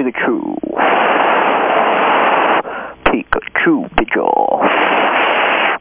Pikachu. Pikachu, bitch.